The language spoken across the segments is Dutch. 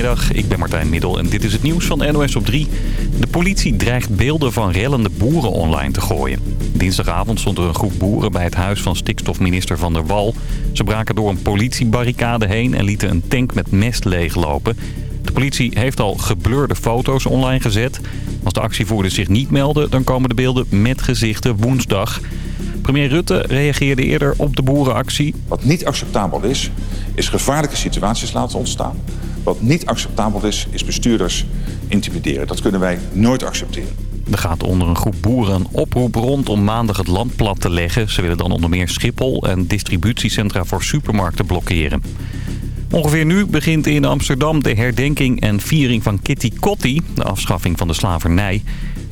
Goedemiddag, ik ben Martijn Middel en dit is het nieuws van NOS op 3. De politie dreigt beelden van rellende boeren online te gooien. Dinsdagavond stond er een groep boeren bij het huis van stikstofminister Van der Wal. Ze braken door een politiebarricade heen en lieten een tank met mest leeglopen. De politie heeft al geblurde foto's online gezet. Als de actievoerders zich niet melden, dan komen de beelden met gezichten woensdag. Premier Rutte reageerde eerder op de boerenactie. Wat niet acceptabel is, is gevaarlijke situaties laten ontstaan. Wat niet acceptabel is, is bestuurders intimideren. Dat kunnen wij nooit accepteren. Er gaat onder een groep boeren een oproep rond om maandag het land plat te leggen. Ze willen dan onder meer Schiphol en distributiecentra voor supermarkten blokkeren. Ongeveer nu begint in Amsterdam de herdenking en viering van Kitty Kotti, de afschaffing van de slavernij.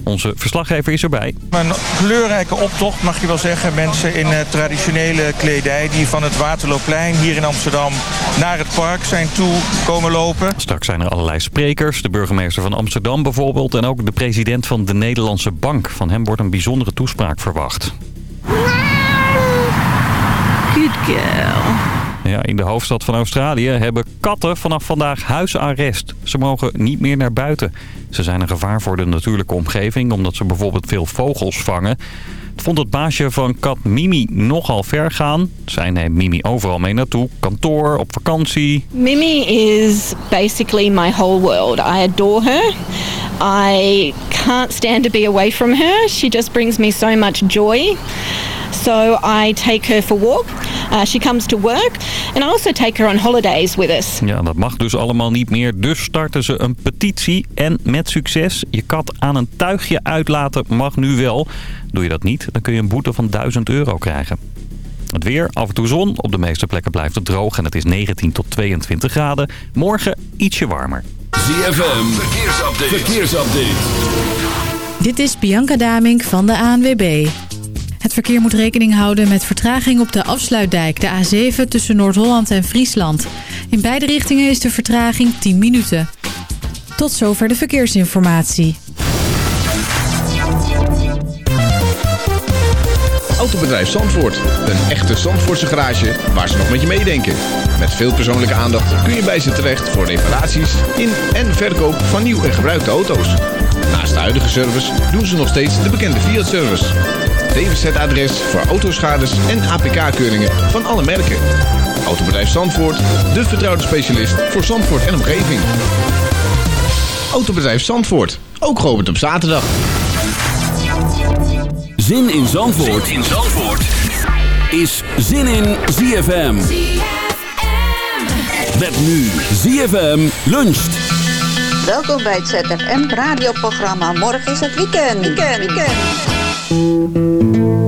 Onze verslaggever is erbij. Een kleurrijke optocht mag je wel zeggen. Mensen in uh, traditionele kledij die van het Waterloopplein hier in Amsterdam naar het park zijn toe komen lopen. Straks zijn er allerlei sprekers. De burgemeester van Amsterdam bijvoorbeeld en ook de president van de Nederlandse Bank. Van hem wordt een bijzondere toespraak verwacht. Good girl. Ja, in de hoofdstad van Australië hebben katten vanaf vandaag huisarrest. Ze mogen niet meer naar buiten. Ze zijn een gevaar voor de natuurlijke omgeving omdat ze bijvoorbeeld veel vogels vangen. Het vond het baasje van kat Mimi nogal ver gaan. Zij neemt Mimi overal mee naartoe. Kantoor, op vakantie. Mimi is basically my whole world. I adore her. I can't stand to be away from her. She just brings me so much joy. So I take her for walk. Uh, she comes to work. And I also take her on holidays with us. Ja, dat mag dus allemaal niet meer. Dus starten ze een petitie. En met succes. Je kat aan een tuigje uitlaten mag nu wel. Doe je dat niet, dan kun je een boete van 1000 euro krijgen. Het weer, af en toe zon. Op de meeste plekken blijft het droog en het is 19 tot 22 graden. Morgen ietsje warmer. ZFM, verkeersupdate. verkeersupdate. Dit is Bianca Damink van de ANWB. Het verkeer moet rekening houden met vertraging op de afsluitdijk, de A7 tussen Noord-Holland en Friesland. In beide richtingen is de vertraging 10 minuten. Tot zover de verkeersinformatie. Autobedrijf Zandvoort. Een echte Zandvoortse garage waar ze nog met je meedenken. Met veel persoonlijke aandacht kun je bij ze terecht voor reparaties in en verkoop van nieuw en gebruikte auto's. Naast de huidige service doen ze nog steeds de bekende Fiat-service. DWZ-adres voor autoschades en APK-keuringen van alle merken. Autobedrijf Zandvoort, de vertrouwde specialist voor Zandvoort en omgeving. Autobedrijf Zandvoort, ook geopend op zaterdag. Zin in Zandvoort, zin in Zandvoort. is Zin in ZFM. Met nu ZFM luncht. Welkom bij het ZFM radioprogramma. Morgen is het weekend. Weekend, weekend. Waar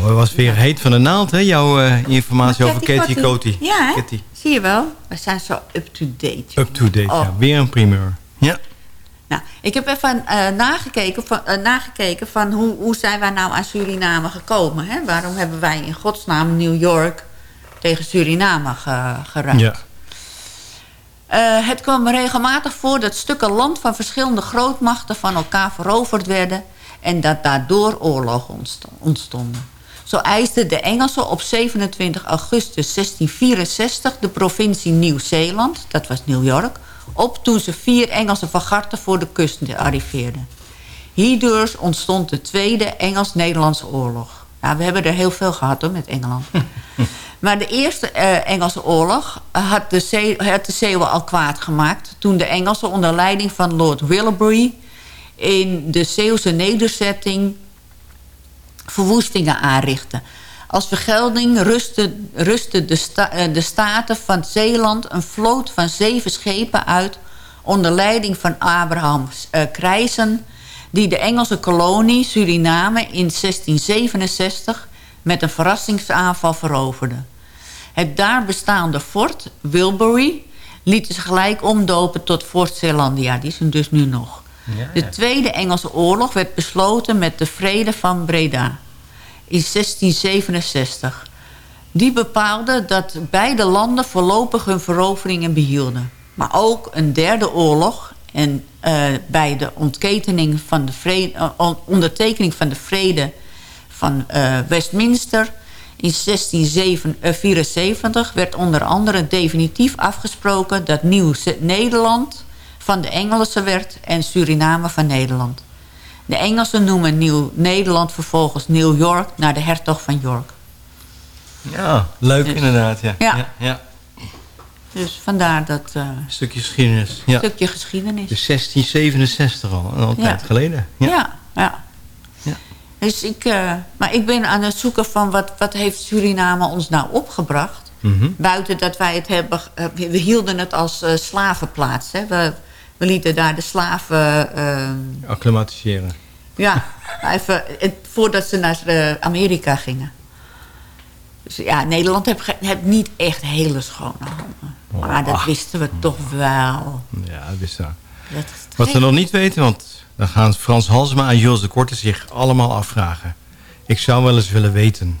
nou, het was weer heet van de naald, hè? Jouw uh, informatie over Katie Coty. Ja, Katie. zie je wel. We zijn zo up-to-date. Up-to-date, ja. Weer een primeur. Ja. Nou, ik heb even uh, nagekeken van, uh, nagekeken van hoe, hoe zijn wij nou aan Suriname gekomen. Hè? Waarom hebben wij in godsnaam New York tegen Suriname ge, geraakt? Ja. het kwam regelmatig voor dat stukken land van verschillende grootmachten van elkaar veroverd werden en dat daardoor oorlogen ontstonden. Zo eisten de Engelsen op 27 augustus 1664 de provincie Nieuw-Zeeland, dat was New York, op toen ze vier Engelse vergarten voor de kust arriveerden. Hierdoor ontstond de Tweede Engels-Nederlandse oorlog. Nou, we hebben er heel veel gehad hoor, met Engeland. maar de Eerste uh, Engelse oorlog had de, zee, had de Zeeuwen al kwaad gemaakt... toen de Engelsen onder leiding van Lord Willoughby... in de Zeeuwse nederzetting verwoestingen aanrichten. Als vergelding rustten rustte de, eh, de Staten van Zeeland een vloot van zeven schepen uit... onder leiding van Abraham uh, die de Engelse kolonie Suriname in 1667 met een verrassingsaanval veroverde. Het daar bestaande fort, Wilbury, liet ze gelijk omdopen tot Fort Zeelandia. Die is er dus nu nog. De Tweede Engelse Oorlog werd besloten met de Vrede van Breda in 1667. Die bepaalde dat beide landen voorlopig hun veroveringen behielden. Maar ook een derde oorlog en uh, bij de ontketening van de vrede, uh, ondertekening van de vrede van uh, Westminster in 1674 werd onder andere definitief afgesproken dat Nieuw-Nederland van de Engelsen werd en Suriname van Nederland. De Engelsen noemen Nieuw-Nederland vervolgens New York naar de hertog van York. Ja, leuk dus- inderdaad. Ja. Ja. ja. Dus vandaar dat... Uh, stukje geschiedenis. Ja. stukje geschiedenis. Dus 1667 al, een tijd geleden. Ja, ja. ja. Dus ik, uh, maar ik ben aan het zoeken van wat, wat heeft Suriname ons nou opgebracht. Mm Buiten dat wij het hebben... We hielden het als uh, slavenplaats. Hè. We, we lieten daar de slaven... Uh, Acclimatiseren. Ja, even voordat ze naar eh, Amerika gingen. Dus ja, Nederland heeft, niet echt hele schone handen. Oh, maar dat wisten we toch wel. Ja, dat wisten we. Wat we nog niet weten, want dan gaan Frans Halsema en Jules de Korte zich allemaal afvragen. Ik zou wel eens willen weten...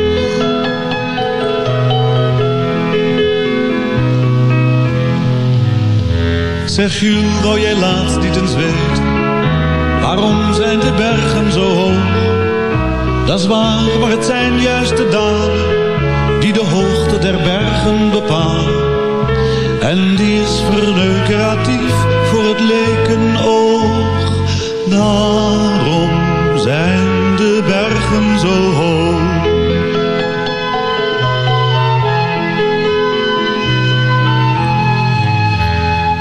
Zeg Jules, wou jij laatst niet eens weten Waarom zijn de bergen zo hoog? Dat is waar, maar het zijn juist de dalen Die de hoogte der bergen bepalen. En die is verneukeratief voor het lekenoog Daarom zijn de bergen zo hoog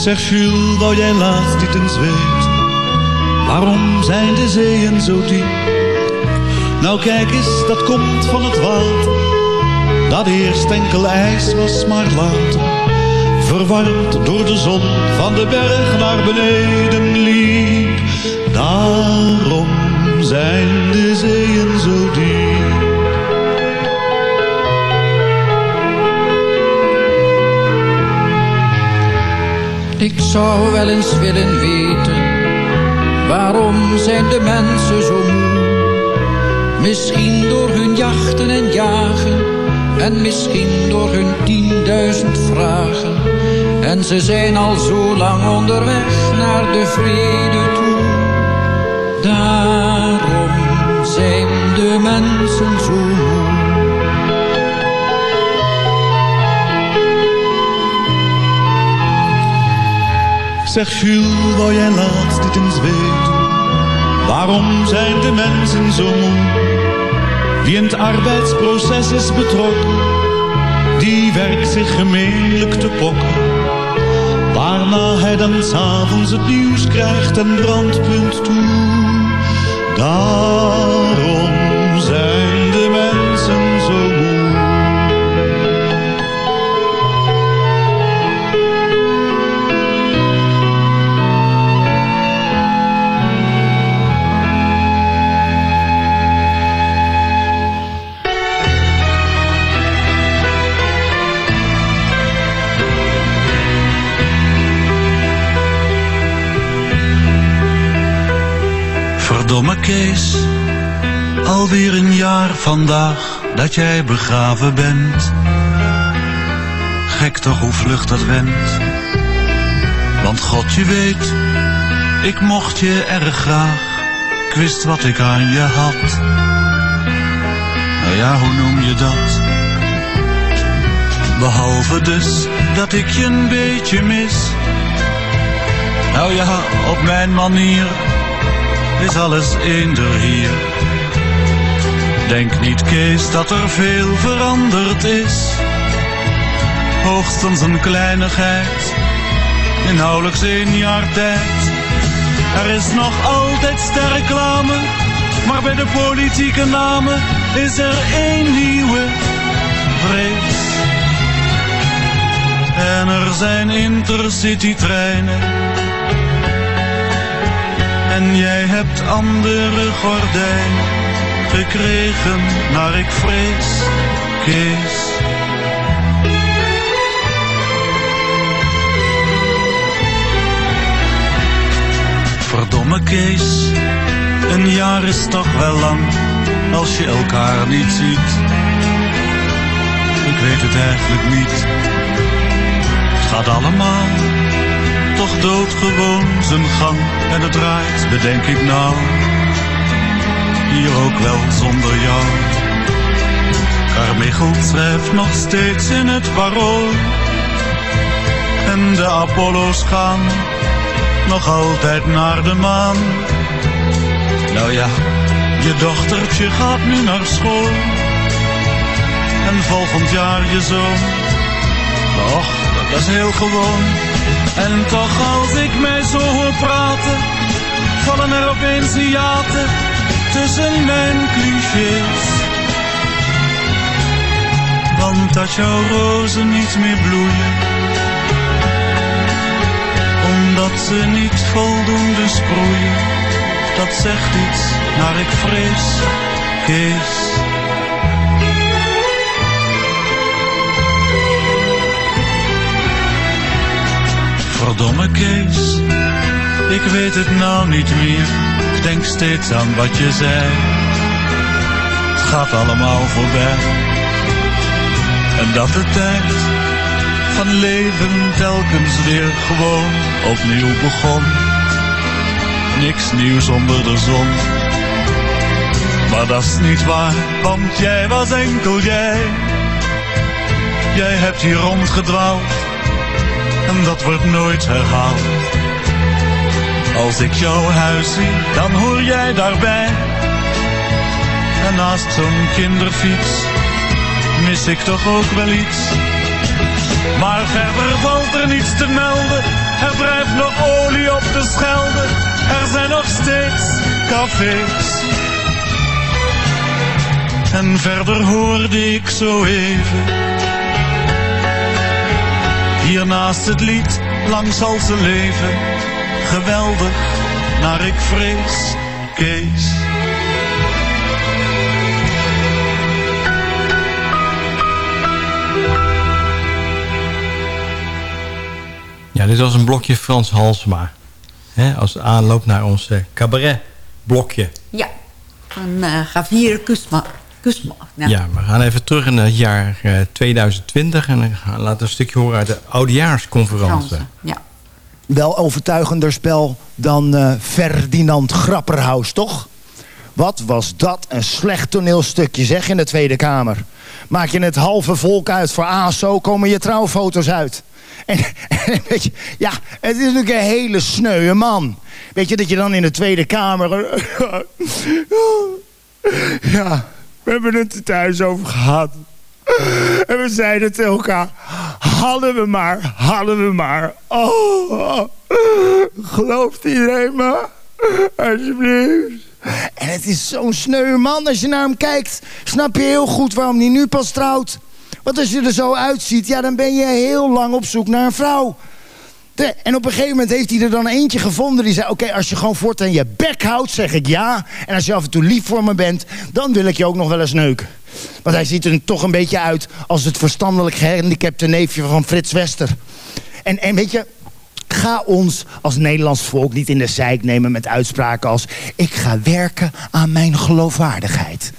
Zeg Jules, wou jij laatst niet eens weten? Waarom zijn de zeeën zo diep? Nou kijk eens, dat komt van het water. Dat eerst enkel ijs was, maar later. Verwarmd door de zon van de berg naar beneden liep. Daarom zijn de zeeën zo diep. Ik zou wel eens willen weten, waarom zijn de mensen zo moe? Misschien door hun jachten en jagen, en misschien door hun tienduizend vragen. En ze zijn al zo lang onderweg naar de vrede toe. Daarom zijn de mensen zo moe. Zeg Jules, wou jij laatst niet eens weten? Waarom zijn de mensen zo moe? Wie in het arbeidsproces is betrokken, die werkt zich gemeenlijk te pokken. Waarna hij dan s'avonds het nieuws krijgt en brandpunt toe. Daarom Alweer een jaar vandaag dat jij begraven bent. Gek toch hoe vlug dat went. Want God je weet, ik mocht je erg graag. Ik wist wat ik aan je had. Nou ja, hoe noem je dat? Behalve dus dat ik je een beetje mis. Nou ja, op mijn manier is alles eender hier. Denk niet Kees dat er veel veranderd is. Hoogstens een kleinigheid, in nauwelijks één jaar tijd. Er is nog altijd sterreclame, maar bij de politieke namen is er één nieuwe vrees. En er zijn intercity treinen en jij hebt andere gordijn gekregen, naar ik vrees, Kees. Verdomme Kees, een jaar is toch wel lang, als je elkaar niet ziet. Ik weet het eigenlijk niet, het gaat allemaal toch doodgewoon zijn gang en het draait, bedenk ik nou. Hier ook wel zonder jou. Carmichael schrijft nog steeds in het parool. En de Apollo's gaan nog altijd naar de maan. Nou ja, je dochtertje gaat nu naar school. En volgend jaar je zoon. Och, dat is heel gewoon. En toch als ik mij zo hoor praten, vallen er opeens hiaten tussen mijn clichés. Want dat jouw rozen niet meer bloeien, omdat ze niet voldoende sproeien, dat zegt iets naar ik vrees, Kees. Verdomme Kees, ik weet het nou niet meer. Ik denk steeds aan wat je zei. Het gaat allemaal voorbij. En dat de tijd van leven telkens weer gewoon opnieuw begon. Niks nieuws onder de zon. Maar dat is niet waar, want jij was enkel jij. Jij hebt hier rondgedwaald en dat wordt nooit herhaald. Als ik jouw huis zie, dan hoor jij daarbij. En naast zo'n kinderfiets mis ik toch ook wel iets. Maar verder valt er niets te melden, Er drijft nog olie op de Schelde, er zijn nog steeds cafés. En verder hoorde ik zo even. Hier naast het lied, lang zal ze leven. Geweldig, naar ik vrees, Kees. Ja, dit was een blokje Frans Halsema. Hè, als aanloop naar ons eh, cabaret-blokje. Ja, van uh, Gavier Kusma. Kusma nou. Ja, we gaan even terug in het jaar uh, 2020... en dan gaan, laten we een stukje horen uit de oudejaarsconferentie. Ja. Wel overtuigender spel dan uh, Ferdinand Grapperhaus, toch? Wat was dat een slecht toneelstukje, zeg, in de Tweede Kamer. Maak je het halve volk uit voor ASO, komen je trouwfoto's uit. En, en, weet je, ja, het is natuurlijk een hele sneuwe man. Weet je, dat je dan in de Tweede Kamer... Ja, we hebben het er thuis over gehad. En we zeiden tegen elkaar... Hadden we maar, hadden we maar. Oh, gelooft iedereen me? Alsjeblieft. En het is zo'n sneu man. Als je naar hem kijkt, snap je heel goed waarom hij nu pas trouwt. Want als je er zo uitziet, ja, dan ben je heel lang op zoek naar een vrouw. En op een gegeven moment heeft hij er dan eentje gevonden die zei... oké, als je gewoon voortaan je bek houdt, zeg ik ja. En als je af en toe lief voor me bent, dan wil ik je ook nog wel eens neuken. Want hij ziet er toch een beetje uit als het verstandelijk gehandicapte neefje van Frits Wester. En, en weet je, ga ons als Nederlands volk niet in de zijk nemen met uitspraken als... ik ga werken aan mijn geloofwaardigheid.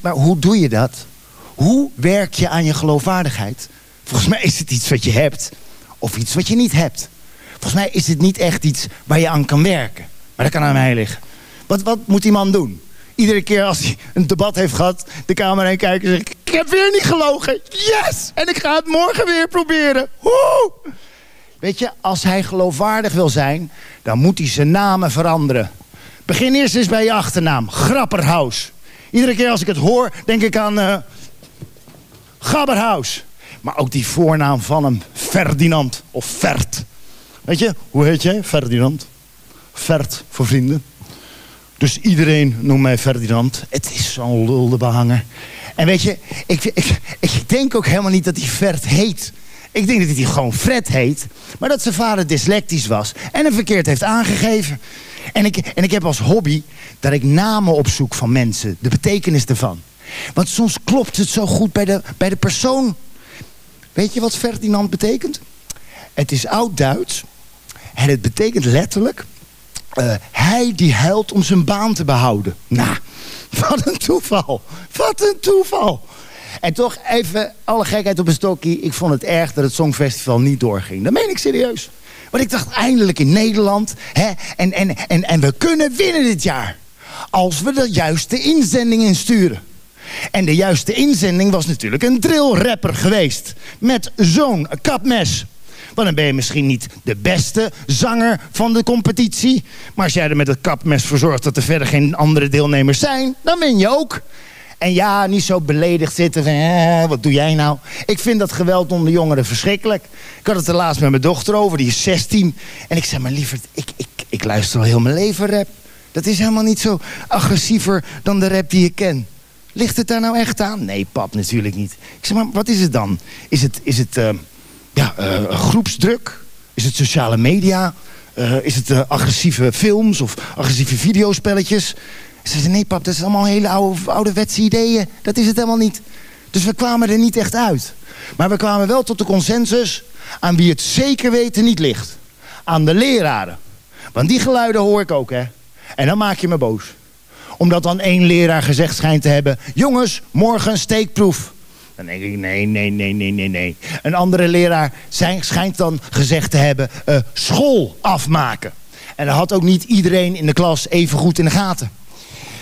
Maar hoe doe je dat? Hoe werk je aan je geloofwaardigheid? Volgens mij is het iets wat je hebt of iets wat je niet hebt. Volgens mij is het niet echt iets waar je aan kan werken. Maar dat kan aan mij liggen. Wat, wat moet die man doen? Iedere keer als hij een debat heeft gehad, de camera heen kijken en zeggen... Ik heb weer niet gelogen. Yes! En ik ga het morgen weer proberen. Woe! Weet je, als hij geloofwaardig wil zijn, dan moet hij zijn namen veranderen. Begin eerst eens bij je achternaam. Grapperhaus. Iedere keer als ik het hoor, denk ik aan... Uh. Maar ook die voornaam van hem, Ferdinand of Fert. Weet je, hoe heet jij? Ferdinand. Fert voor vrienden. Dus iedereen noemt mij Ferdinand. Het is zo'n lulde behanger. En weet je, ik, ik, ik denk ook helemaal niet dat hij Fert heet. Ik denk dat hij gewoon Fred heet. Maar dat zijn vader dyslectisch was. En hem verkeerd heeft aangegeven. En ik, en ik heb als hobby dat ik namen opzoek van mensen. De betekenis ervan. Want soms klopt het zo goed bij de, bij de persoon. Weet je wat Ferdinand betekent? Het is oud-Duits. En het betekent letterlijk... Uh, hij die huilt om zijn baan te behouden. Nou, wat een toeval. Wat een toeval. En toch even alle gekheid op een stokje. Ik vond het erg dat het Songfestival niet doorging. Dat meen ik serieus. Want ik dacht eindelijk in Nederland. Hè, en, en, en, en we kunnen winnen dit jaar. Als we de juiste inzendingen sturen. En de juiste inzending was natuurlijk een drillrapper geweest. Met zo'n kapmes. Want dan ben je misschien niet de beste zanger van de competitie. Maar als jij er met het kapmes voor zorgt dat er verder geen andere deelnemers zijn, dan win je ook. En ja, niet zo beledigd zitten van, eh, wat doe jij nou? Ik vind dat geweld onder jongeren verschrikkelijk. Ik had het er laatst met mijn dochter over, die is 16. En ik zei, maar lieverd, ik, ik, ik luister al heel mijn leven rap. Dat is helemaal niet zo agressiever dan de rap die ik ken. Ligt het daar nou echt aan? Nee, pap, natuurlijk niet. Ik zeg, maar wat is het dan? Is het, is het uh, ja, uh, groepsdruk? Is het sociale media? Uh, is het agressieve films of agressieve videospelletjes? Ze zei, nee pap, dat is allemaal hele oude, ouderwetse ideeën. Dat is het helemaal niet. Dus we kwamen er niet echt uit. Maar we kwamen wel tot de consensus aan wie het zeker weten niet ligt. Aan de leraren. Want die geluiden hoor ik ook, hè. En dan maak je me boos omdat dan één leraar gezegd schijnt te hebben... jongens, morgen steekproef. Dan denk ik, nee, nee, nee, nee, nee, nee. Een andere leraar zijn, schijnt dan gezegd te hebben... Uh, school afmaken. En dat had ook niet iedereen in de klas even goed in de gaten.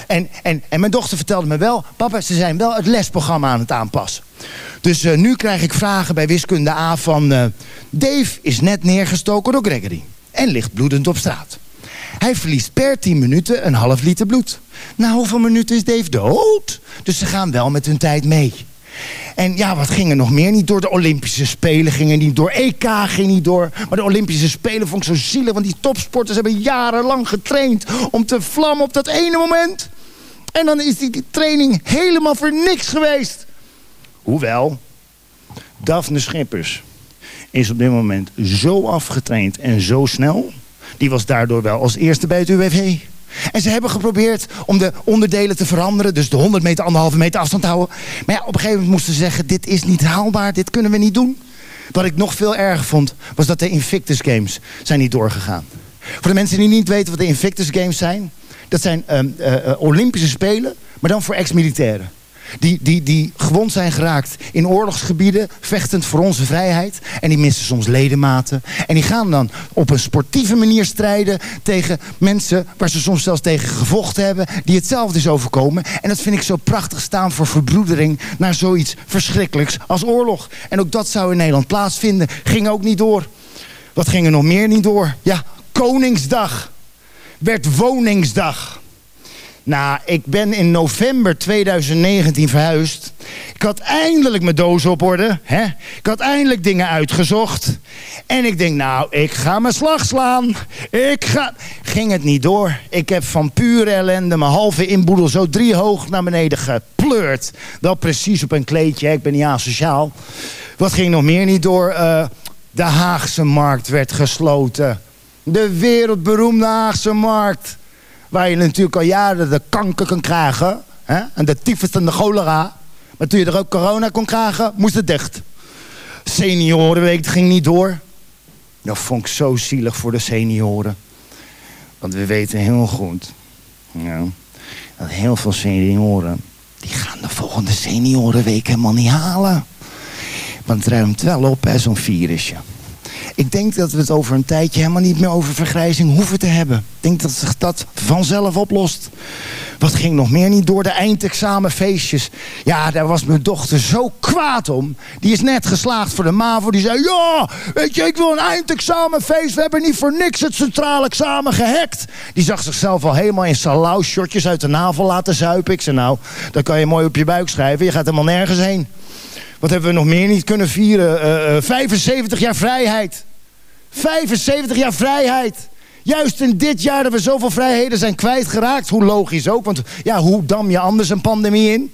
En, en, en mijn dochter vertelde me wel... papa, ze zijn wel het lesprogramma aan het aanpassen. Dus uh, nu krijg ik vragen bij wiskunde A van... Uh, Dave is net neergestoken door Gregory. En ligt bloedend op straat. Hij verliest per 10 minuten een half liter bloed. Na hoeveel minuten is Dave dood? Dus ze gaan wel met hun tijd mee. En ja, wat ging er nog meer niet door? De Olympische Spelen gingen niet door. EK ging niet door. Maar de Olympische Spelen vond ik zo zielig. Want die topsporters hebben jarenlang getraind om te vlammen op dat ene moment. En dan is die, training helemaal voor niks geweest. Hoewel, Daphne Schippers is op dit moment zo afgetraind en zo snel. Die was daardoor wel als eerste bij het UWV. En ze hebben geprobeerd om de onderdelen te veranderen. Dus de 100 meter, anderhalve meter afstand te houden. Maar ja, op een gegeven moment moesten ze zeggen... dit is niet haalbaar, dit kunnen we niet doen. Wat ik nog veel erger vond, was dat de Invictus Games zijn niet doorgegaan. Voor de mensen die niet weten wat de Invictus Games zijn... dat zijn um, uh, Olympische Spelen, maar dan voor ex-militairen. Die, die, die gewond zijn geraakt in oorlogsgebieden, vechtend voor onze vrijheid. En die missen soms ledematen. En die gaan dan op een sportieve manier strijden tegen mensen waar ze soms zelfs tegen gevochten hebben. Die hetzelfde is overkomen. En dat vind ik zo prachtig staan voor verbroedering naar zoiets verschrikkelijks als oorlog. En ook dat zou in Nederland plaatsvinden. Ging ook niet door. Wat ging er nog meer niet door? Ja, Koningsdag werd Woningsdag. Nou, ik ben in november 2019 verhuisd. Ik had eindelijk mijn doos op orde. Hè? Ik had eindelijk dingen uitgezocht. En ik denk, nou, ik ga mijn slag slaan. Ik ga... Ging het niet door. Ik heb van pure ellende mijn halve inboedel zo drie hoog naar beneden gepleurd. Wel precies op een kleedje, ik ben niet asociaal. Wat ging nog meer niet door? Uh, de Haagse markt werd gesloten. De wereldberoemde Haagse markt. Waar je natuurlijk al jaren de kanker kan krijgen. Hè? En de tyfus en de cholera. Maar toen je er ook corona kon krijgen, moest het dicht. Seniorenweek ging niet door. Dat vond ik zo zielig voor de senioren. Want we weten heel goed... Ja, dat heel veel senioren... die gaan de volgende seniorenweek helemaal niet halen. Want het ruimt wel op, hè, zo'n virusje. Ik denk dat we het over een tijdje helemaal niet meer over vergrijzing hoeven te hebben. Ik denk dat zich dat vanzelf oplost. Wat ging nog meer niet door de eindexamenfeestjes? Ja, daar was mijn dochter zo kwaad om. Die is net geslaagd voor de MAVO. Die zei, ja, weet je, ik wil een eindexamenfeest. We hebben niet voor niks het centraal examen gehackt. Die zag zichzelf al helemaal in salau-shortjes uit de navel laten zuipen. Ik zei, nou, dat kan je mooi op je buik schrijven. Je gaat helemaal nergens heen. Wat hebben we nog meer niet kunnen vieren? Uh, uh, 75 jaar vrijheid. 75 jaar vrijheid. Juist in dit jaar dat we zoveel vrijheden zijn kwijtgeraakt. Hoe logisch ook, want ja, hoe dam je anders een pandemie in?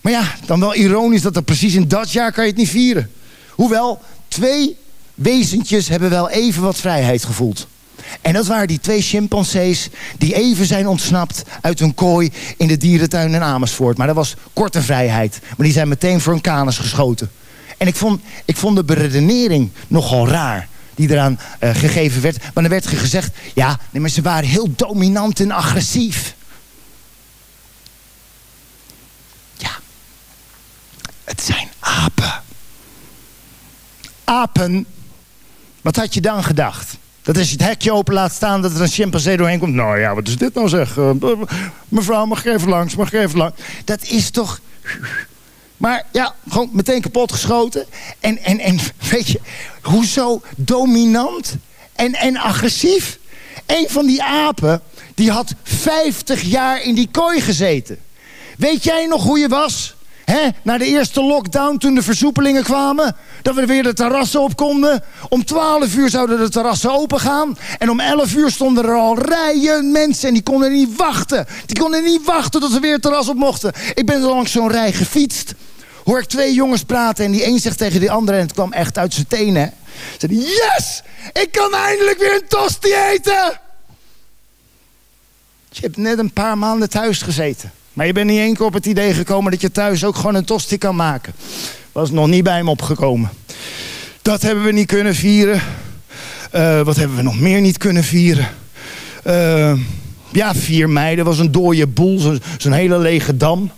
Maar ja, dan wel ironisch dat er precies in dat jaar kan je het niet vieren. Hoewel, twee wezentjes hebben wel even wat vrijheid gevoeld. En dat waren die twee chimpansees die even zijn ontsnapt uit hun kooi in de dierentuin in Amersfoort. Maar dat was korte vrijheid. Maar die zijn meteen voor een kanus geschoten. En ik vond, ik vond de beredenering nogal raar die eraan uh, gegeven werd. Maar er werd gezegd, ja, nee, maar ze waren heel dominant en agressief. Ja, het zijn apen. Apen, wat had je dan gedacht? Dat je het hekje open laat staan, dat er een chimpansee doorheen komt. Nou ja, wat is dit nou zeg? Uh, mevrouw, mag ik even langs, mag even langs? Dat is toch... Maar ja, gewoon meteen kapot geschoten. En, en, en weet je, hoezo dominant en, en agressief? Een van die apen, die had 50 jaar in die kooi gezeten. Weet jij nog hoe je was? Hè? Na de eerste lockdown, toen de versoepelingen kwamen. Dat we weer de terrassen op konden. Om 12 uur zouden de terrassen open gaan. En om 11 uur stonden er al rijen mensen. En die konden niet wachten. Die konden niet wachten tot ze weer het terras op mochten. Ik ben langs zo'n rij gefietst hoor ik twee jongens praten en die een zegt tegen die andere en het kwam echt uit zijn tenen. Zei yes, ik kan eindelijk weer een tosti eten. Je hebt net een paar maanden thuis gezeten. Maar je bent niet één keer op het idee gekomen dat je thuis ook gewoon een tosti kan maken. Was nog niet bij me opgekomen. Dat hebben we niet kunnen vieren. Uh, wat hebben we nog meer niet kunnen vieren? Uh, ja, 4 mei, dat was een dode boel. Zo'n zo hele lege dam.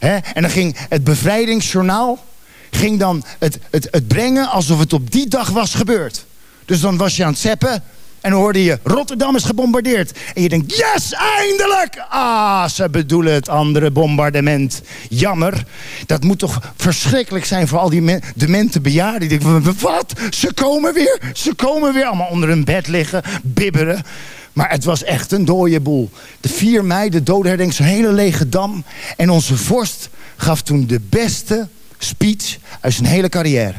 En dan ging het bevrijdingsjournaal ging dan het, het, het brengen alsof het op die dag was gebeurd. Dus dan was je aan het zeppen en dan hoorde je Rotterdam is gebombardeerd. En je denkt, yes, eindelijk! Ah, ze bedoelen het andere bombardement. Jammer. Dat moet toch verschrikkelijk zijn voor al die demente bejaarden. Die denken, wat? Ze komen weer. Ze komen weer. Allemaal onder hun bed liggen, bibberen. Maar het was echt een dode boel. De 4 mei, de dodenherdenking, zo'n hele lege dam. En onze vorst gaf toen de beste speech uit zijn hele carrière.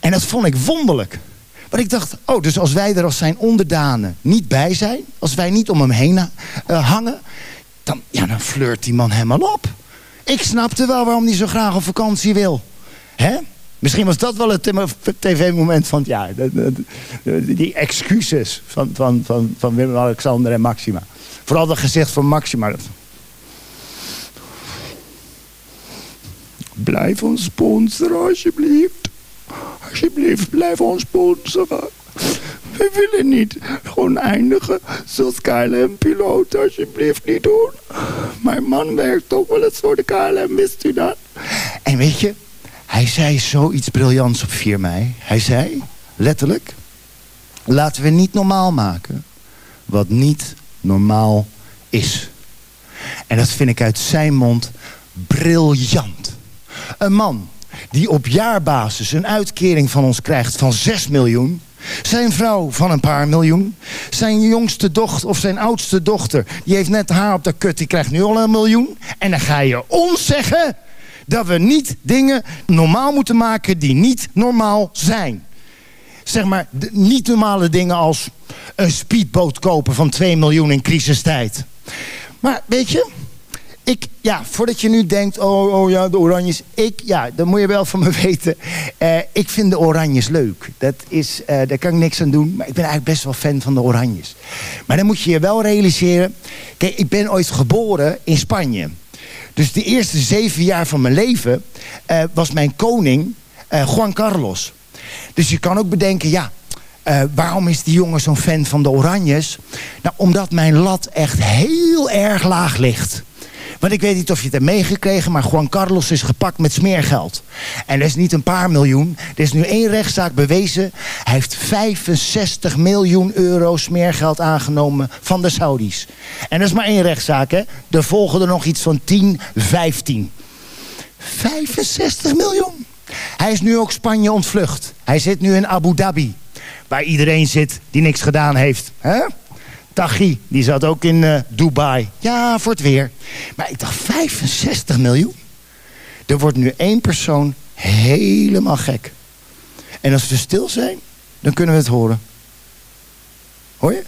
En dat vond ik wonderlijk. Want ik dacht, oh, dus als wij er als zijn onderdanen niet bij zijn... als wij niet om hem heen uh, hangen... Dan, ja, dan flirt die man helemaal op. Ik snapte wel waarom hij zo graag op vakantie wil. Hè? Misschien was dat wel het tv-moment van het jaar. Die excuses van, van, van, van Willem-Alexander en Maxima. Vooral dat gezicht van Maxima. Blijf ons sponsoren alsjeblieft. Alsjeblieft, blijf ons sponsoren. We willen niet gewoon eindigen zoals KLM-piloot. Alsjeblieft niet doen. Mijn man werkt ook wel eens voor de KLM, wist u dat? En weet je, hij zei zoiets briljants op 4 mei. Hij zei, letterlijk... Laten we niet normaal maken wat niet normaal is. En dat vind ik uit zijn mond briljant. Een man die op jaarbasis een uitkering van ons krijgt van 6 miljoen... Zijn vrouw van een paar miljoen. Zijn jongste dochter of zijn oudste dochter. Die heeft net haar op de kut. Die krijgt nu al een miljoen. En dan ga je ons zeggen dat we niet dingen normaal moeten maken die niet normaal zijn. Zeg maar, niet normale dingen als een speedboot kopen van 2 miljoen in crisistijd. Maar weet je, ik, ja, voordat je nu denkt, oh, oh ja, de oranjes. Ik, ja, dan moet je wel van me weten. Uh, ik vind de oranjes leuk. Dat is, uh, daar kan ik niks aan doen. Maar ik ben eigenlijk best wel fan van de oranjes. Maar dan moet je je wel realiseren. Kijk, ik ben ooit geboren in Spanje. Dus de eerste zeven jaar van mijn leven uh, was mijn koning Juan Carlos. Dus je kan ook bedenken, ja, waarom is die jongen zo'n fan van de Oranjes? Nou, omdat mijn lat echt heel erg laag ligt. Want ik weet niet of je het hebt meegekregen, maar Juan Carlos is gepakt met smeergeld. En dat is niet een paar miljoen. Er is nu één rechtszaak bewezen. Hij heeft 65 miljoen euro smeergeld aangenomen van de Saudis. En dat is maar één rechtszaak, hè. Er volgen er nog iets van 10, 15. 65 miljoen. Hij is nu ook Spanje ontvlucht. Hij zit nu in Abu Dhabi. Waar iedereen zit die niks gedaan heeft. Hè? Tachi, die zat ook in uh, Dubai. Ja, voor het weer. Maar ik dacht, 65 miljoen? Er wordt nu één persoon helemaal gek. En als we stil zijn, dan kunnen we het horen. Hoor je?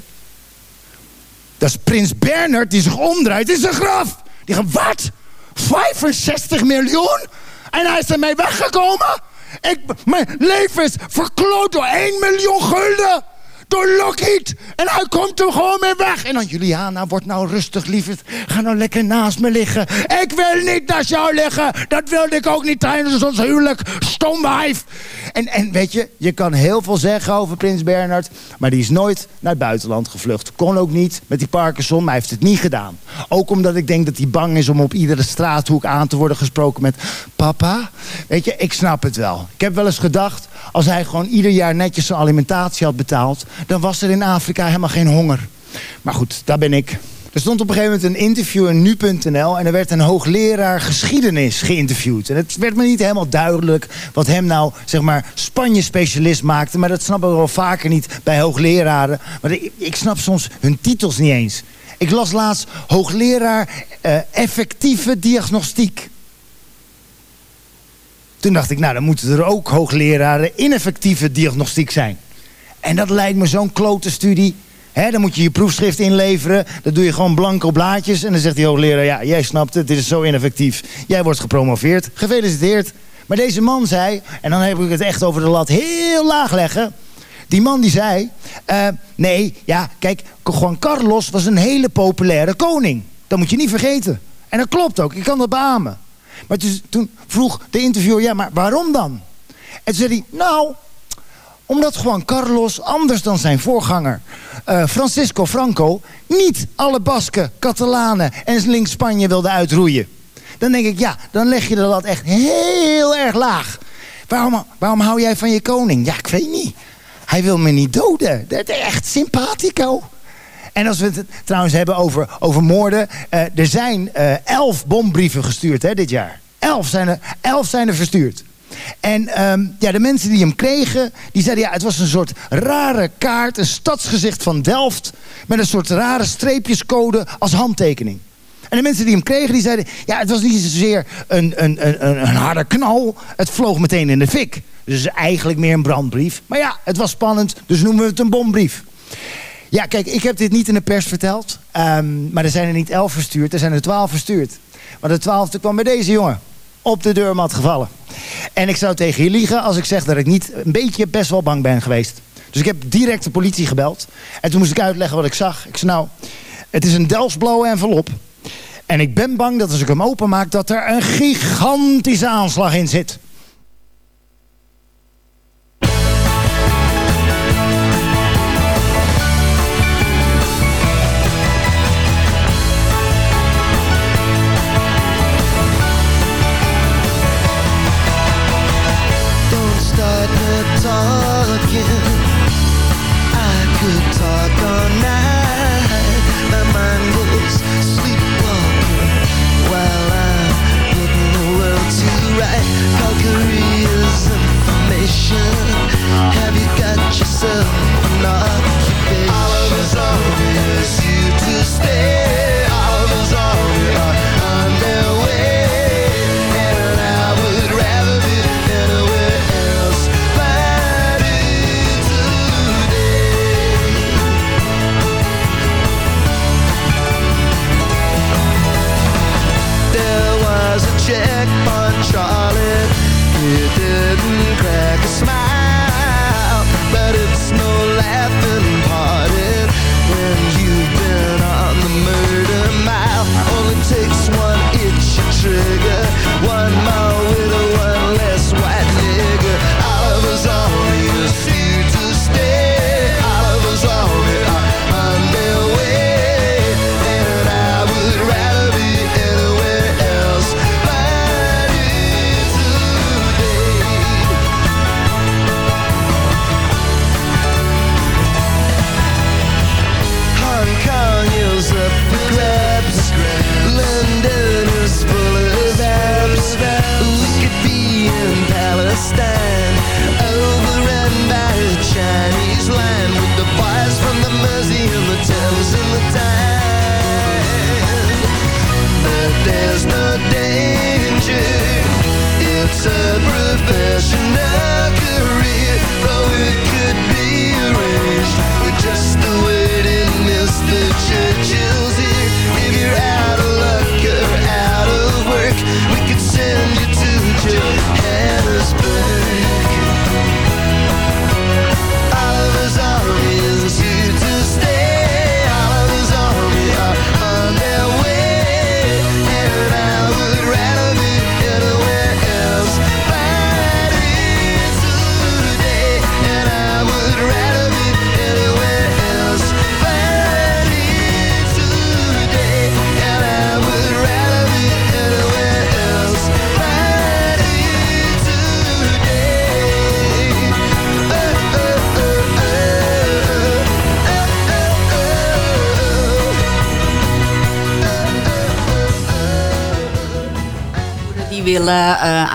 Dat is prins Bernard die zich omdraait in zijn graf. Die gaat, wat? 65 miljoen? En hij is ermee weggekomen? Ik, mijn leven is verkloot door 1 miljoen gulden door Lockheed. En hij komt er gewoon mee weg. En dan Juliana, word nou rustig, lieverd. Ga nou lekker naast me liggen. Ik wil niet naast jou liggen. Dat wilde ik ook niet tijdens ons huwelijk. Stomwijf. En, en weet je, je kan heel veel zeggen over Prins Bernard. Maar die is nooit naar het buitenland gevlucht. Kon ook niet met die Parkinson, maar hij heeft het niet gedaan. Ook omdat ik denk dat hij bang is om op iedere straathoek aan te worden gesproken met... Papa, weet je, ik snap het wel. Ik heb wel eens gedacht, als hij gewoon ieder jaar netjes zijn alimentatie had betaald dan was er in Afrika helemaal geen honger. Maar goed, daar ben ik. Er stond op een gegeven moment een interview in nu.nl... en er werd een hoogleraar geschiedenis geïnterviewd. En het werd me niet helemaal duidelijk wat hem nou, zeg maar, Spanje-specialist maakte. Maar dat snap ik wel vaker niet bij hoogleraren. Maar ik, ik snap soms hun titels niet eens. Ik las laatst hoogleraar uh, effectieve diagnostiek. Toen dacht ik, nou, dan moeten er ook hoogleraren ineffectieve diagnostiek zijn. En dat lijkt me zo'n klote studie. dan moet je je proefschrift inleveren. Dat doe je gewoon blanco blaadjes. En dan zegt die hoogleraar, ja, jij snapt het. Dit is zo ineffectief. Jij wordt gepromoveerd. Gefeliciteerd. Maar deze man zei, en dan heb ik het echt over de lat heel laag leggen. Die man die zei, uh, nee, ja, kijk, Juan Carlos was een hele populaire koning. Dat moet je niet vergeten. En dat klopt ook, ik kan dat beamen. Maar toen vroeg de interviewer, ja, maar waarom dan? En toen zei hij, nou, omdat Juan Carlos, anders dan zijn voorganger uh, Francisco Franco... niet alle Basken, Catalanen en links Spanje wilde uitroeien. Dan denk ik, ja, dan leg je de lat echt heel erg laag. Waarom, waarom hou jij van je koning? Ja, ik weet niet. Hij wil me niet doden. Dat is echt sympathico. En als we het trouwens hebben over, over moorden... Uh, er zijn uh, elf bombrieven gestuurd hè, dit jaar. Elf zijn er, elf zijn er verstuurd. En um, ja, de mensen die hem kregen, die zeiden ja, het was een soort rare kaart, een stadsgezicht van Delft, met een soort rare streepjescode als handtekening. En de mensen die hem kregen, die zeiden... ja, het was niet zozeer een, een, een, een harde knal. Het vloog meteen in de fik. Dus eigenlijk meer een brandbrief. Maar ja, het was spannend, dus noemen we het een bombrief. Ja, kijk, ik heb dit niet in de pers verteld. ehm, maar er zijn er niet elf verstuurd, er zijn er twaalf verstuurd. Maar de twaalfde kwam bij deze jongen op de deurmat gevallen. En ik zou tegen je liegen als ik zeg dat ik niet een beetje best wel bang ben geweest. Dus ik heb direct de politie gebeld. En toen moest ik uitleggen wat ik zag. Ik zei nou, het is een Delftsblauwe envelop. En ik ben bang dat als ik hem openmaak dat er een gigantische aanslag in zit. The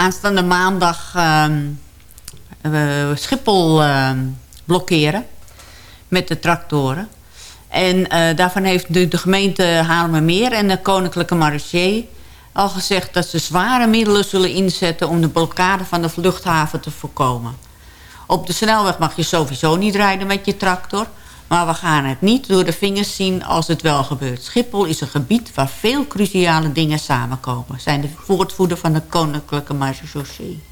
aanstaande maandag ehm, eh, Schiphol ehm, blokkeren met de tractoren. En eh, daarvan heeft de, de gemeente Haarlemmermeer en de Koninklijke Marechaussee al gezegd dat ze zware middelen zullen inzetten om de blokkade van de vluchthaven te voorkomen. Op de snelweg mag je sowieso niet rijden met je tractor. Maar we gaan het niet door de vingers zien als het wel gebeurt. Schiphol is een gebied waar veel cruciale dingen samenkomen. Zijn de woordvoerder van de Koninklijke Marechaussee.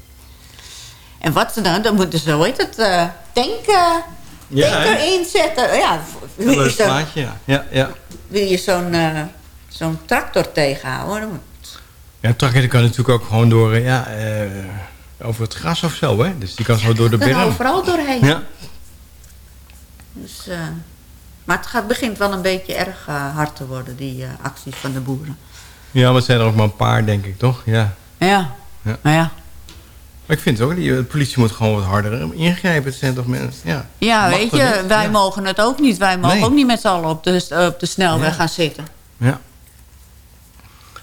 En wat ze dan, dan moeten ze, hoe heet het, eh tanken, Ja, tanker hè? inzetten. Ja, Een wil je leuk zo- plaatje, ja. ja, ja. wil je zo'n eh, zo'n tractor tegenhouden? Ja, tractor kan natuurlijk ook gewoon door, eh, ja, eh, over het gras of zo, hè. Dus die kan zo door de berm. overal doorheen. Ja. Dus, eh, maar het gaat, begint wel een beetje erg eh, hard te worden, die eh, acties van de boeren. ja, maar het zijn er ook maar een paar, denk ik, toch? Ja. Ja, ja. ja. Maar ik vind ook, die, de politie moet gewoon wat harder ingrijpen. Het zijn toch mensen, ja. Ja, weet je, niet? wij Ja. mogen het ook niet. Wij mogen Nee. ook niet met z'n allen op de, op de snelweg Ja. gaan zitten. Ja.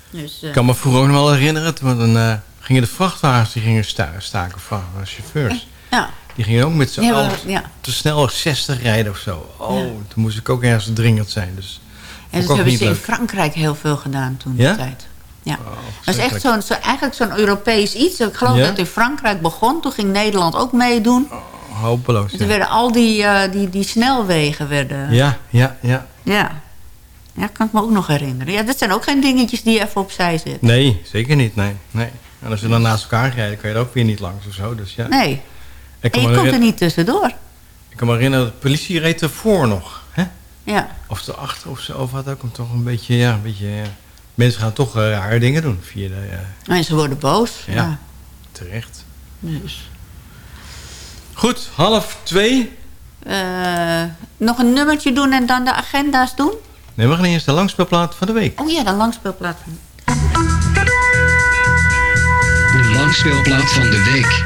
Dus, Ik kan me vroeger ook nog wel herinneren, toen dan, gingen de vrachtwagens die gingen sta staken, vrachtwagenchauffeurs. Ja. Die gingen ook met z'n Ja, allen maar- ja. te snel 60 rijden of zo. Oh, Ja. toen moest ik ook ergens dringend zijn. Dus En dat ook hebben ze in. Frankrijk heel veel gedaan toen Ja? de tijd. Ja. dat is echt zo'n, zo, eigenlijk zo'n Europees iets. Ik geloof dat het in Frankrijk begon. Toen ging Nederland ook meedoen. Hopeloos. En Ja. toen werden al die, eh, die, die snelwegen... Werden, ja, ja, ja. ja. Ja, kan ik me ook nog herinneren. Ja, dat zijn ook geen dingetjes die even opzij zet. Nee, zeker niet. Nee, nee. En als ze dan naast elkaar rijden, kan je er ook weer niet langs of zo. Dus ja. Nee. Ik En kan, je komt er niet tussendoor. ik kan me herinneren dat de politie reed ervoor nog. Hè? Ja. Of erachter of zo. Of wat ook. Om toch een beetje, ja, een beetje... ja. Mensen gaan toch eh, rare dingen doen via de... eh, Mensen worden boos. ja, Ja. terecht. Dus. Goed, half twee. Eh, nog een nummertje doen en dan de agenda's doen? Nee, we gaan eerst de langspeelplaat van de week. Oh ja, de langspeelplaat. De langspeelplaat van de week.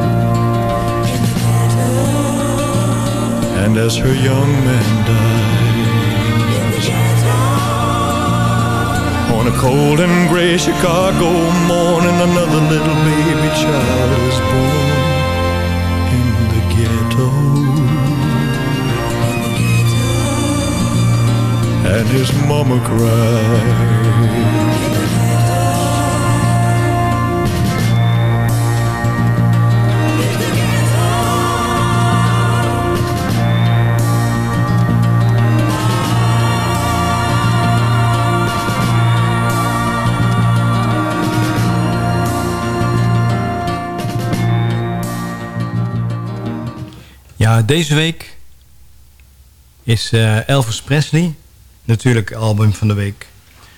And as her young man dies On a cold and gray Chicago morning Another little baby child is born in the ghetto. And his mama cries Deze week is eh, Elvis Presley natuurlijk album van de week.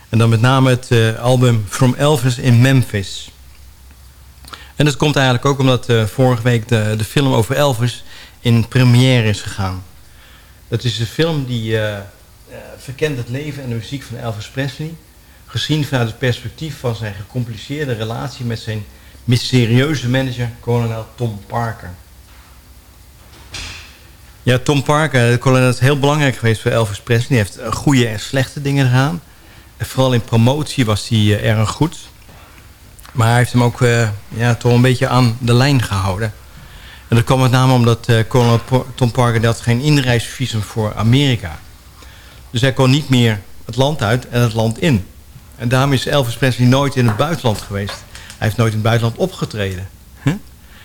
En dan met name het eh, album From Elvis in Memphis. En dat komt eigenlijk ook omdat eh, vorige week de, de film over Elvis in première is gegaan. Dat is een film die verkent het leven en de muziek van Elvis Presley. Gezien vanuit het perspectief van zijn gecompliceerde relatie met zijn mysterieuze manager, kolonel Tom Parker. Ja, Tom Parker, de kolonel is heel belangrijk geweest voor Elvis Presley. Hij heeft eh, goede en slechte dingen gedaan. Vooral in promotie was hij eh, erg goed. Maar hij heeft hem ook eh, ja, toch een beetje aan de lijn gehouden. En dat kwam met name omdat kolonel Tom Parker had geen inreisvisum voor Amerika. Dus hij kon niet meer het land uit en het land in. En daarom is Elvis Presley nooit in het buitenland geweest. Hij heeft nooit in het buitenland opgetreden.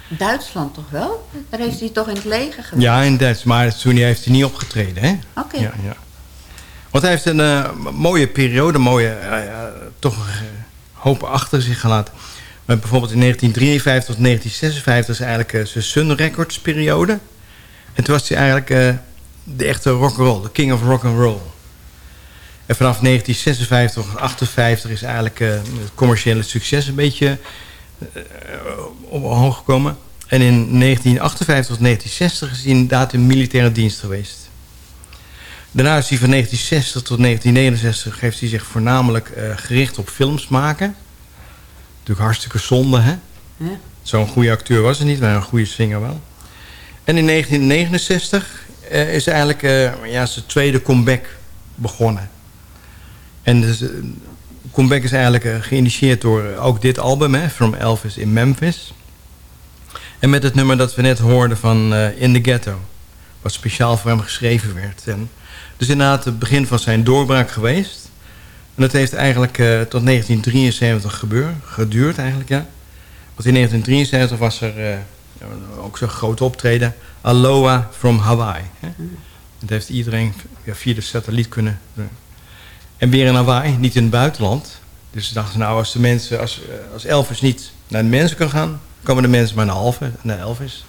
Duitsland toch wel? Daar heeft hij toch in het leger geweest? Ja, in Duits, maar toen heeft hij niet opgetreden, hè? Oké. Ja, ja. Want hij heeft een eh, mooie periode, mooie, ja, toch een hoop achter zich gelaten. Maar bijvoorbeeld in 1953 tot 1956 is eigenlijk zijn Sun Records periode. En toen was hij eigenlijk de echte rock'n'roll, de king of rock'n'roll. En vanaf 1956 tot 58 is eigenlijk het commerciële succes een beetje omhoog gekomen. En in 1958 tot 1960 is hij inderdaad in militaire dienst geweest. Daarna is hij van 1960 tot 1969 heeft hij zich voornamelijk eh, gericht op films maken. Natuurlijk hartstikke zonde, hè? Ja. Zo'n goede acteur was hij niet, maar een goede zinger wel. En in 1969 eh, is eigenlijk eh, ja, zijn tweede comeback begonnen. En dus, eh, comeback is eigenlijk eh, geïnitieerd door eh, ook dit album, hè, From Elvis in Memphis. En met het nummer dat we net hoorden van eh, In the Ghetto. Wat speciaal voor hem geschreven werd. En dus inderdaad het begin van zijn doorbraak geweest. En dat heeft eigenlijk tot 1973 gebeur, geduurd eigenlijk, ja. Want in 1973 was er ook zo'n groot optreden. Aloha from Hawaii. Hè? Dat heeft iedereen ja, via de satelliet kunnen. En weer in Hawaii, niet in het buitenland. Dus ze dachten, nou, als, de mensen, als, eh, als Elvis niet naar de mensen kan gaan... komen de mensen maar naar, naar Elvis.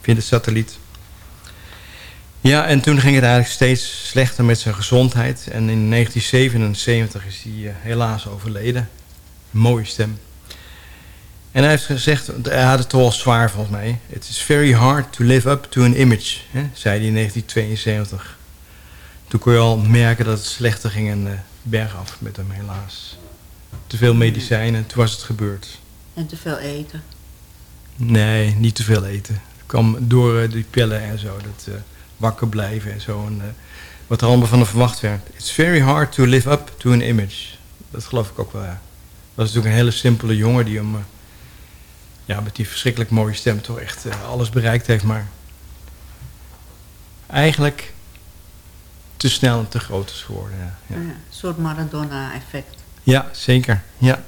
Via de satelliet. Ja, en toen ging het eigenlijk steeds slechter met zijn gezondheid. En in 1977 is hij eh, helaas overleden. Mooie stem. En hij heeft gezegd, hij had het wel zwaar volgens mij. It is very hard to live up to an image, hè, zei hij in 1972. Toen kon je al merken dat het slechter ging en bergaf met hem helaas. Te veel medicijnen, toen was het gebeurd. En te veel eten. Nee, niet te veel eten. Het kwam door uh, die pillen en zo, dat uh, wakker blijven en zo. En, uh, wat er allemaal van hem verwacht werd. It's very hard to live up to an image. Dat geloof ik ook wel, ja. Dat is natuurlijk een hele simpele jongen die hem... ja, met die verschrikkelijk mooie stem toch echt alles bereikt heeft, maar... Eigenlijk te snel en te groot is geworden, ja. ja. Ja, een soort Maradona-effect. Ja, zeker. Ja.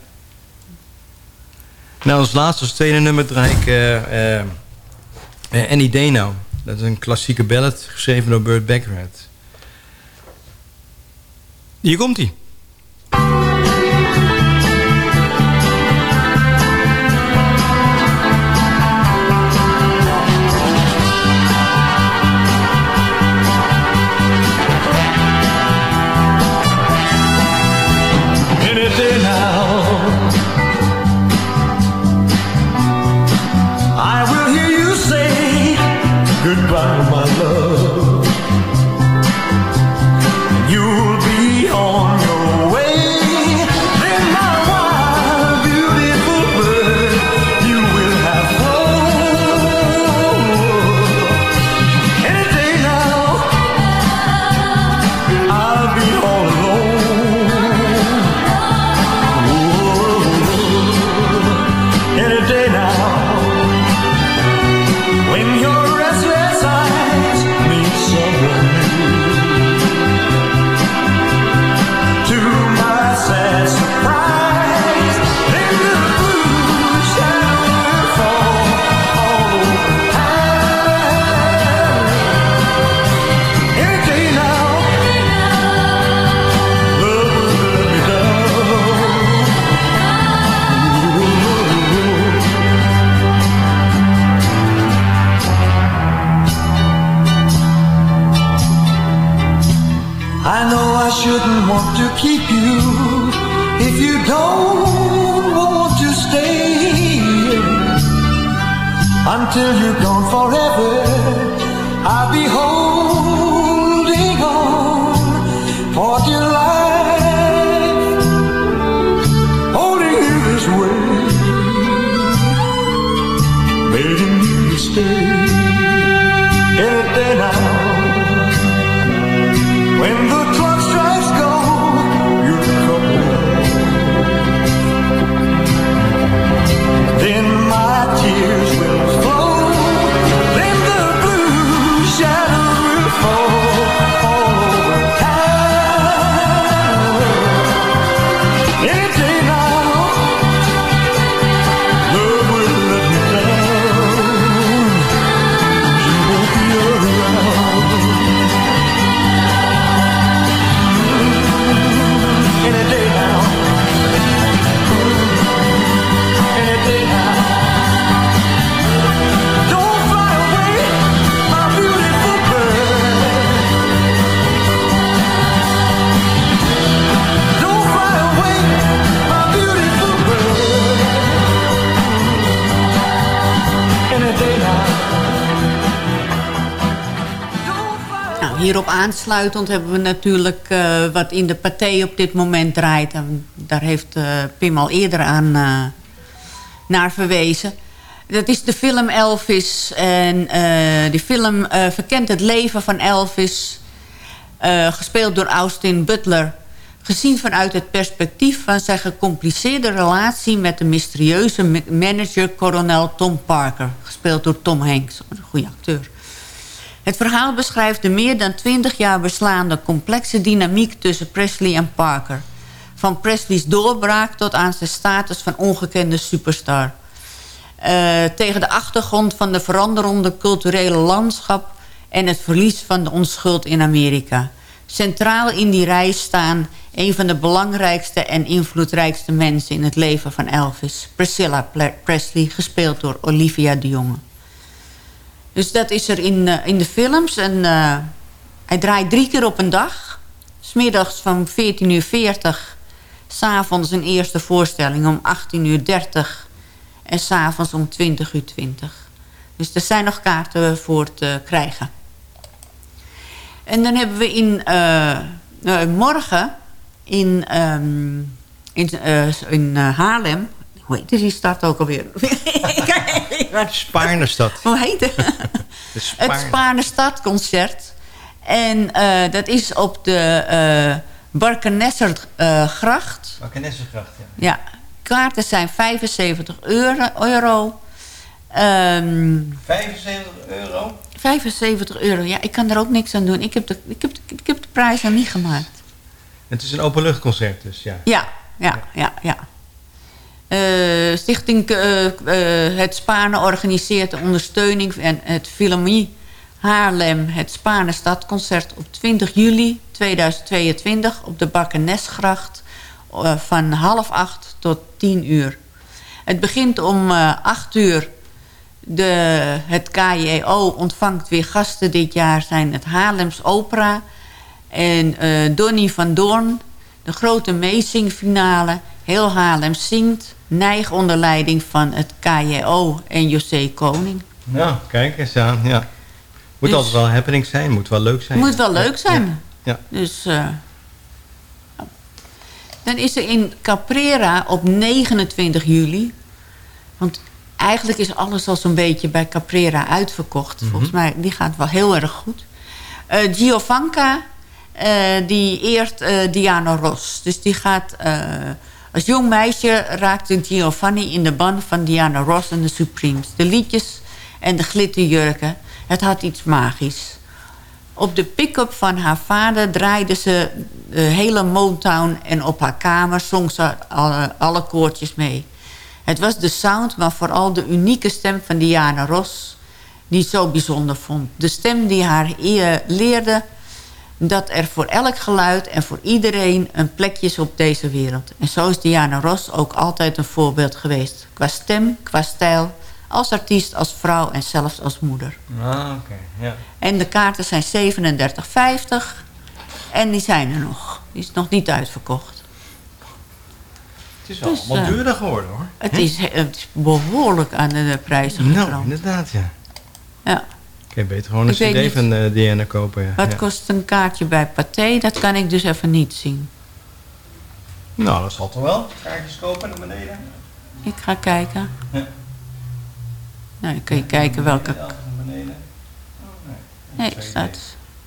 Nou, als laatste, als tweede nummer draai ik uh, uh, Any Day Now. Dat is een klassieke ballad, geschreven door Burt Bacharach. Hier komt hij. Until you're gone hierop aansluitend hebben we natuurlijk eh, wat in de paté op dit moment draait. En daar heeft eh, Pim al eerder aan eh, naar verwezen. Dat is de film Elvis. En die film verkent het leven van Elvis. gespeeld door Austin Butler. Gezien vanuit het perspectief van zijn gecompliceerde relatie... met de mysterieuze ma- manager kolonel Tom Parker. Gespeeld door Tom Hanks, een goede acteur. Het verhaal beschrijft de meer dan 20 jaar beslaande complexe dynamiek tussen Presley en Parker. Van Presley's doorbraak tot aan zijn status van ongekende superstar. Eh, tegen de achtergrond van de veranderende culturele landschap... en het verlies van de onschuld in Amerika. Centraal in die reis staan een van de belangrijkste en invloedrijkste mensen... in het leven van Elvis, Priscilla Presley, gespeeld door Olivia de Jonge. Dus dat is er in, eh, in de films. En eh, hij draait drie keer op een dag. Smiddags van 14.40 uur. S'avonds een eerste voorstelling om 18.30 uur. En s'avonds om 20.20 uur. Dus er zijn nog kaarten voor te krijgen. En dan hebben we in, eh, morgen in, ehm, in, in Haarlem... Hoe heet die stad ook alweer? Spaarnestad. Hoe heet het? Het Spaarne. Spaarne Stadconcert. En eh, dat is op de uh, Barkenessergracht. Bakkenessengracht, ja. ja, kaarten zijn 75 euro. euro. Ehm, 75 euro? 75 euro, ja, ik kan er ook niks aan doen. Ik heb de, ik heb de, ik heb de prijs nog niet gemaakt. Het is een openluchtconcert dus, ja. Ja, ja, ja, ja. Eh, Stichting eh, eh, Het Spaarne organiseert de ondersteuning en het Philharmonie Haarlem het Spaarne Stadconcert op 20 juli 2022 op de Bakkenesgracht van half acht tot 10 uur. Het begint om 8 uur. De, het KJO ontvangt weer gasten dit jaar zijn het Haarlems Opera en Donny van Doorn, de grote meezingfinale. Heel Haarlem zingt, neig onder leiding van het KJO en José Koning. Nou, kijk eens aan, ja. Moet Dus- altijd wel happening zijn, moet wel leuk zijn. Moet wel leuk zijn. Ja. Dus, eh, dan is er in Caprera op 29 juli. Want eigenlijk is alles al zo'n beetje bij Caprera uitverkocht. Mhm. Volgens mij, die gaat wel heel erg goed. Eh Giovanka, eh, die eert eh, Diana Ross. Dus die gaat... als jong meisje raakte Giovanni in de ban van Diana Ross en de Supremes. De liedjes en de glitterjurken. Het had iets magisch. Op de pick-up van haar vader draaide ze de hele Motown... en op haar kamer zong ze alle, alle koortjes mee. Het was de sound, maar vooral de unieke stem van Diana Ross... die ik zo bijzonder vond. De stem die haar eer leerde dat er voor elk geluid en voor iedereen een plekje is op deze wereld. En zo is Diana Ross ook altijd een voorbeeld geweest. Qua stem, qua stijl, als artiest, als vrouw en zelfs als moeder. Ah, oké, ja. En de kaarten zijn 37,50. En die zijn er nog. Die is nog niet uitverkocht. Het is wel Dus, allemaal eh, duurder geworden, hoor. Het is, het is behoorlijk aan de prijzen Nou, gekromd. inderdaad, ja. Ja. Kun je beter gewoon een Ik cd van uh, Diana kopen, ja. Wat Ja. kost een kaartje bij Pathé? Dat kan ik dus even niet zien. Nou, dat zal toch wel. Kaartjes kopen naar beneden. Ik ga kijken. Ja. Nou, dan kun je kijken welke... Naar beneden. Nee, het staat,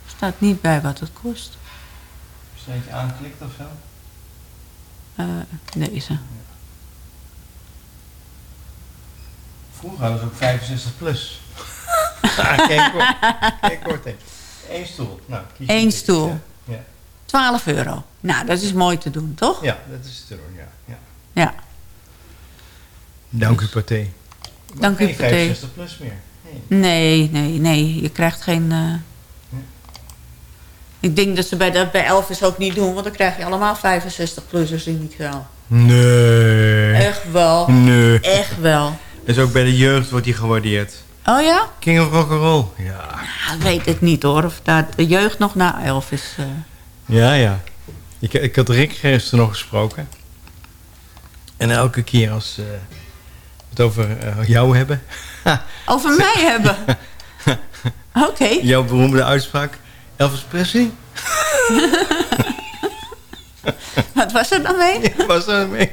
staat niet bij wat het kost. Als je aanklikt of zo. Eh, deze. Vroeger hadden ze ook 65 plus. Ah, kijk, kort. Kijk kort even. Eén stoel. Nou, kies Eén stoel. ticket, Ja. 12 euro. Nou, dat is mooi te doen, toch? Ja, dat is te doen, ja. ja. Ja. Dank u, Pathé. Dank u, geen Pathé. 65 plus meer. Nee. Nee, nee, nee. Je krijgt geen... eh, Ik denk dat ze bij, dat bij Elvis ook niet doen, want dan krijg je allemaal 65-plussers in die zaal. Nee. Echt wel. Nee. Echt wel. Dus ook bij de jeugd wordt die gewaardeerd. Oh ja? King of Rock'n'Roll. Ja. Ja, Ik weet het niet hoor, of dat de jeugd nog naar Elvis... eh, Ja, ja. Ik, ik had Rick gisteren nog gesproken. En elke keer als eh, we het over eh, jou hebben... Over mij hebben. Oké. Jouw beroemde uitspraak. Elvis Presley? Wat was er dan mee? Wat was er mee?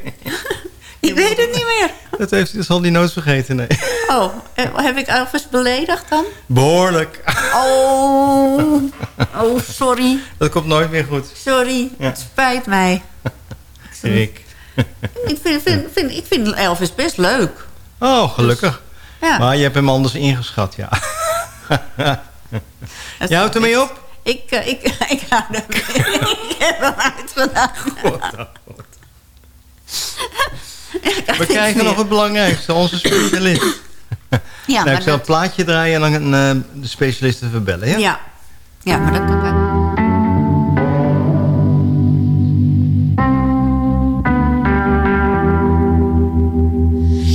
Ik weet het niet meer. Dat heeft, dat zal die nooit vergeten, nee. Oh, eh, heb ik Elvis beledigd dan? Behoorlijk. Oh, oh sorry. Dat komt nooit meer goed. Sorry, Ja. het spijt mij. Rick. Ik vind, vind, vind, ik vind Elvis best leuk. Oh, gelukkig. Ja. Maar je hebt hem anders ingeschat, ja. je houdt ermee op? Ik, eh, ik, ik hou er Ik heb hem uitgedaan. We krijgen nog het belangrijkste, onze specialist. Ja, nou, maar ik zal een plaatje draaien en dan eh, de specialisten verbellen, ja? Ja. Ja, maar dat kan wel.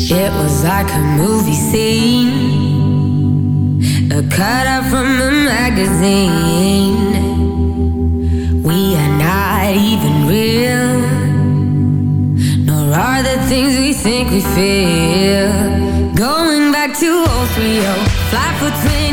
It was like a movie scene, a cutout from a magazine. Are the things we think we feel. Going back to 030, fly for 20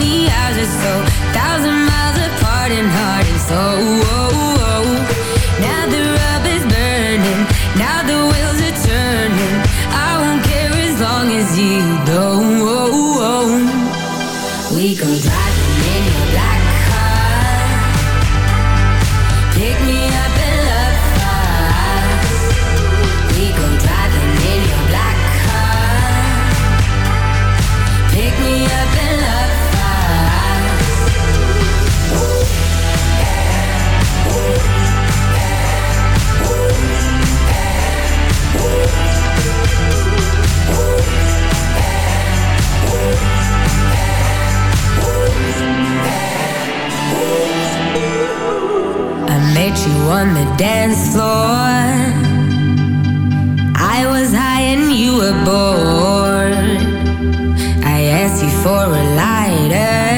on the dance floor. I was high and you were bored. I asked you for a lighter,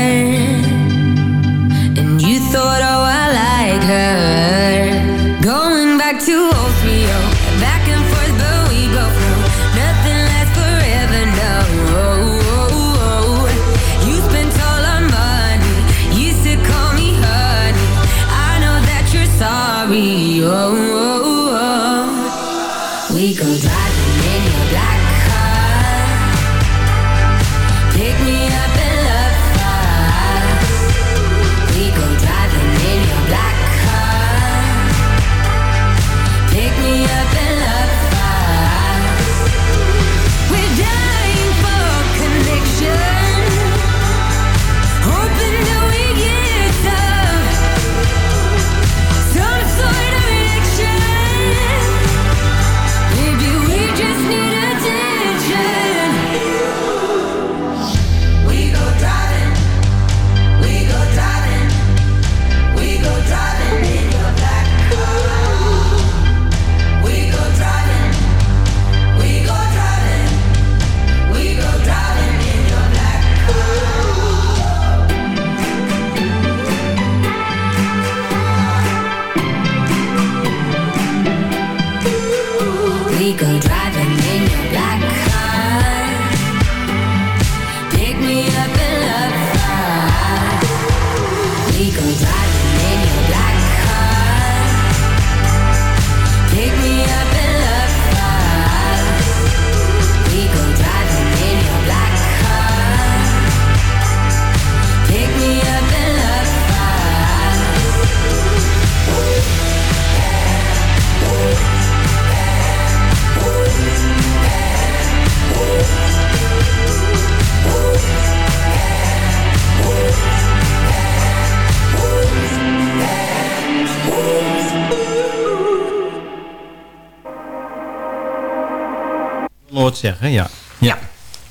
Zeggen, ja. Ja.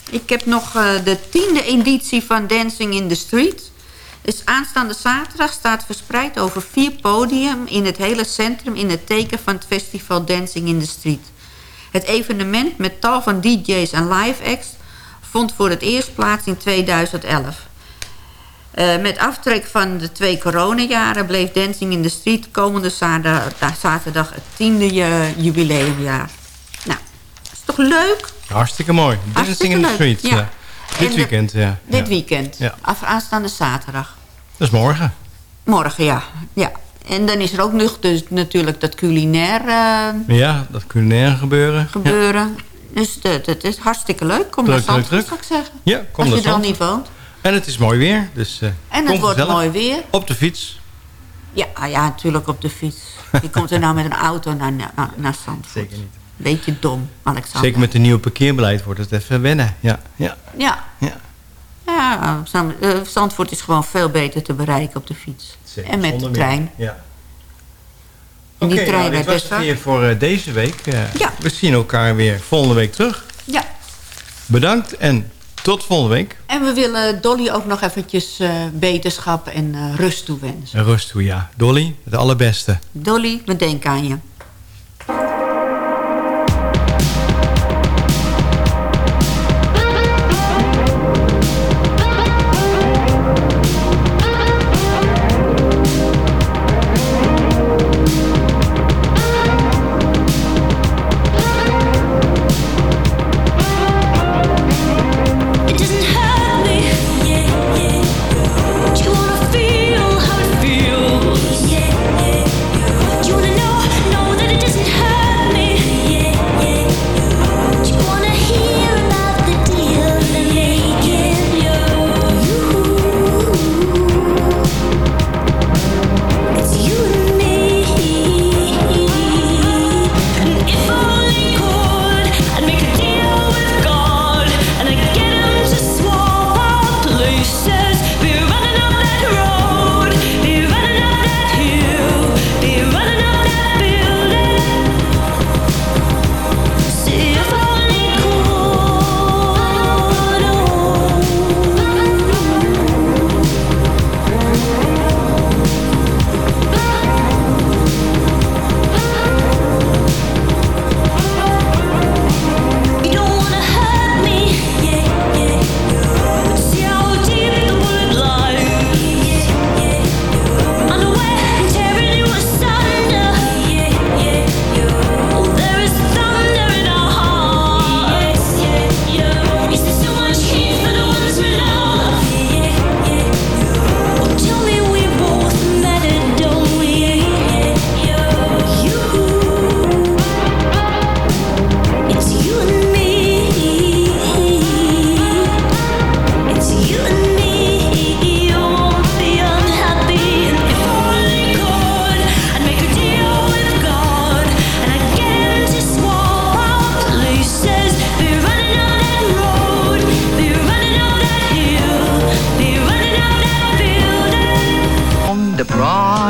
Ik heb nog eh, de tiende editie van Dancing in the Street. Dus aanstaande zaterdag staat verspreid over vier podium... in het hele centrum in het teken van het festival Dancing in the Street. Het evenement met tal van DJ's en live acts... vond voor het eerst plaats in 2011. Eh, met aftrek van de twee coronajaren... bleef Dancing in the Street komende zaterdag, zaterdag het tiende eh, jubileumjaar. Nou, is toch leuk? Hartstikke mooi. Dancing in the Street. ja. Ja. Dit de- weekend, ja. Dit weekend. Ja. Af, aanstaande zaterdag. Dat is morgen. Morgen, ja. ja. En dan is er ook nog dus natuurlijk dat culinair eh, Ja, dat culinair gebeuren. gebeuren. Dus dat, dat is hartstikke leuk. Kom naar Zandvoort, zou ik zeggen. Ja, kom Als je er al niet woont. En het is mooi weer, dus eh, En het wordt mooi weer. Op de fiets. Ja, ah ja, natuurlijk op de fiets. Je komt er nou met een auto naar, naar, naar Zandvoort. Zeker niet. Beetje dom, Alexander. Zeker met het nieuwe parkeerbeleid wordt het even wennen. Ja, ja. Ja. Ja. Ja, eh, Zandvoort is gewoon veel beter te bereiken op de fiets. Zeker, en met de meer. trein. Ja. Oké, trein nou, dit was het weer voor eh, deze week. Eh, Ja. We zien elkaar weer volgende week terug. Ja. Bedankt en tot volgende week. En we willen Dolly ook nog eventjes eh, beterschap en rust toewensen. En rust toe, ja. Dolly, het allerbeste. Dolly, we denken aan je.